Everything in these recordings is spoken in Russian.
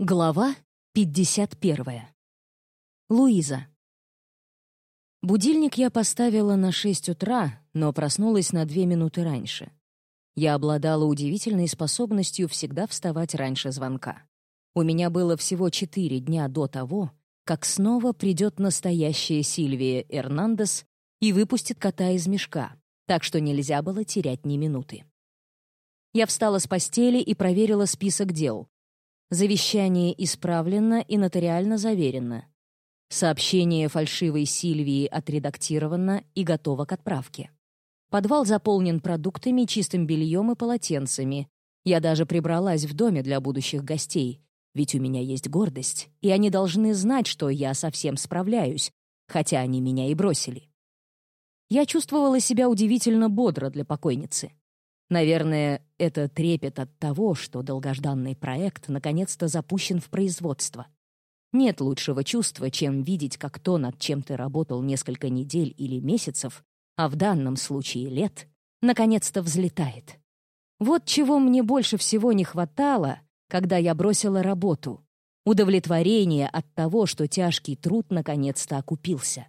Глава 51. Луиза. Будильник я поставила на 6 утра, но проснулась на 2 минуты раньше. Я обладала удивительной способностью всегда вставать раньше звонка. У меня было всего 4 дня до того, как снова придет настоящая Сильвия Эрнандес и выпустит кота из мешка, так что нельзя было терять ни минуты. Я встала с постели и проверила список дел — Завещание исправлено и нотариально заверено. Сообщение фальшивой Сильвии отредактировано и готово к отправке. Подвал заполнен продуктами, чистым бельем и полотенцами. Я даже прибралась в доме для будущих гостей, ведь у меня есть гордость, и они должны знать, что я совсем справляюсь, хотя они меня и бросили. Я чувствовала себя удивительно бодро для покойницы. Наверное, это трепет от того, что долгожданный проект наконец-то запущен в производство. Нет лучшего чувства, чем видеть, как то, над чем ты работал несколько недель или месяцев, а в данном случае лет, наконец-то взлетает. Вот чего мне больше всего не хватало, когда я бросила работу. Удовлетворение от того, что тяжкий труд наконец-то окупился.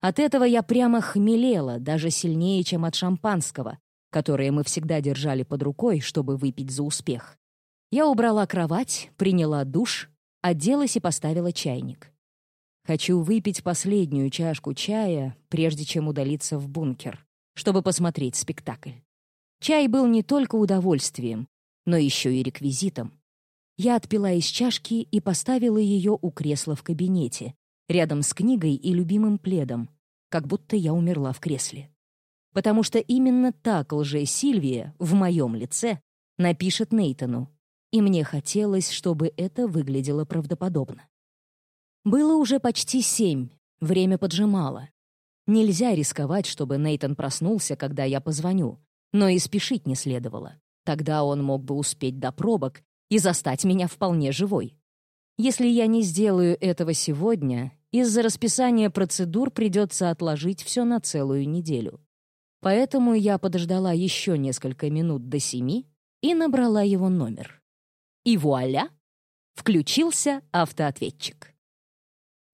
От этого я прямо хмелела, даже сильнее, чем от шампанского, которые мы всегда держали под рукой, чтобы выпить за успех. Я убрала кровать, приняла душ, оделась и поставила чайник. Хочу выпить последнюю чашку чая, прежде чем удалиться в бункер, чтобы посмотреть спектакль. Чай был не только удовольствием, но еще и реквизитом. Я отпила из чашки и поставила ее у кресла в кабинете, рядом с книгой и любимым пледом, как будто я умерла в кресле потому что именно так лже-Сильвия в моем лице напишет Нейтану, и мне хотелось, чтобы это выглядело правдоподобно. Было уже почти семь, время поджимало. Нельзя рисковать, чтобы Нейтан проснулся, когда я позвоню, но и спешить не следовало. Тогда он мог бы успеть до пробок и застать меня вполне живой. Если я не сделаю этого сегодня, из-за расписания процедур придется отложить все на целую неделю. Поэтому я подождала еще несколько минут до семи и набрала его номер. И вуаля! Включился автоответчик.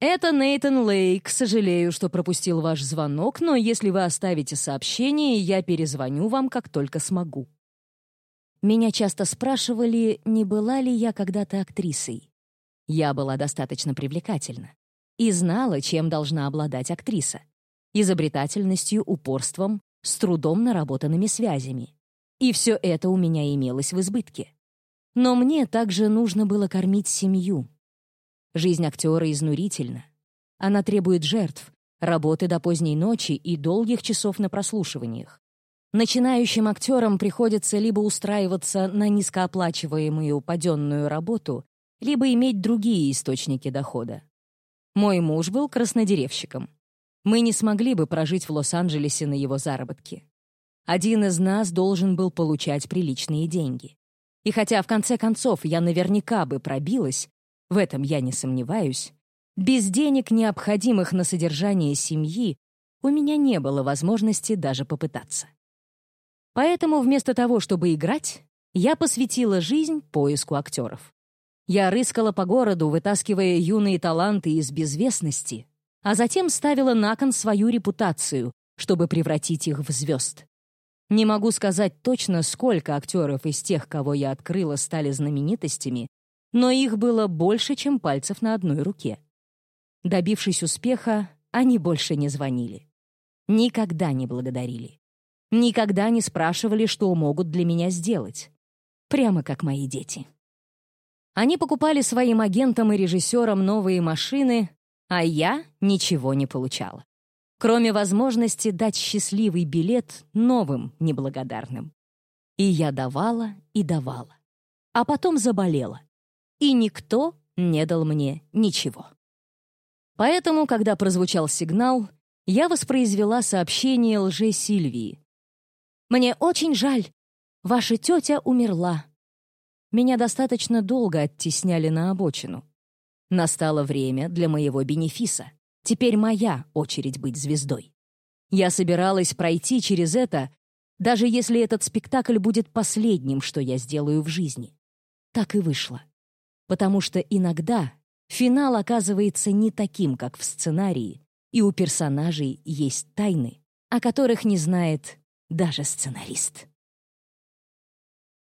«Это Нейтан Лейк. Сожалею, что пропустил ваш звонок, но если вы оставите сообщение, я перезвоню вам, как только смогу». Меня часто спрашивали, не была ли я когда-то актрисой. Я была достаточно привлекательна и знала, чем должна обладать актриса. Изобретательностью, упорством, с трудом наработанными связями. И все это у меня имелось в избытке. Но мне также нужно было кормить семью. Жизнь актера изнурительна. Она требует жертв, работы до поздней ночи и долгих часов на прослушиваниях. Начинающим актерам приходится либо устраиваться на низкооплачиваемую упаденную работу, либо иметь другие источники дохода. Мой муж был краснодеревщиком. Мы не смогли бы прожить в Лос-Анджелесе на его заработки. Один из нас должен был получать приличные деньги. И хотя в конце концов я наверняка бы пробилась, в этом я не сомневаюсь, без денег, необходимых на содержание семьи, у меня не было возможности даже попытаться. Поэтому вместо того, чтобы играть, я посвятила жизнь поиску актеров. Я рыскала по городу, вытаскивая юные таланты из безвестности, а затем ставила на кон свою репутацию, чтобы превратить их в звезд. Не могу сказать точно, сколько актеров из тех, кого я открыла, стали знаменитостями, но их было больше, чем пальцев на одной руке. Добившись успеха, они больше не звонили. Никогда не благодарили. Никогда не спрашивали, что могут для меня сделать. Прямо как мои дети. Они покупали своим агентам и режиссерам новые машины, а я ничего не получала. Кроме возможности дать счастливый билет новым неблагодарным. И я давала и давала. А потом заболела. И никто не дал мне ничего. Поэтому, когда прозвучал сигнал, я воспроизвела сообщение лже Сильвии. «Мне очень жаль. Ваша тетя умерла». Меня достаточно долго оттесняли на обочину. Настало время для моего бенефиса. Теперь моя очередь быть звездой. Я собиралась пройти через это, даже если этот спектакль будет последним, что я сделаю в жизни. Так и вышло. потому что иногда финал оказывается не таким, как в сценарии, и у персонажей есть тайны, о которых не знает даже сценарист.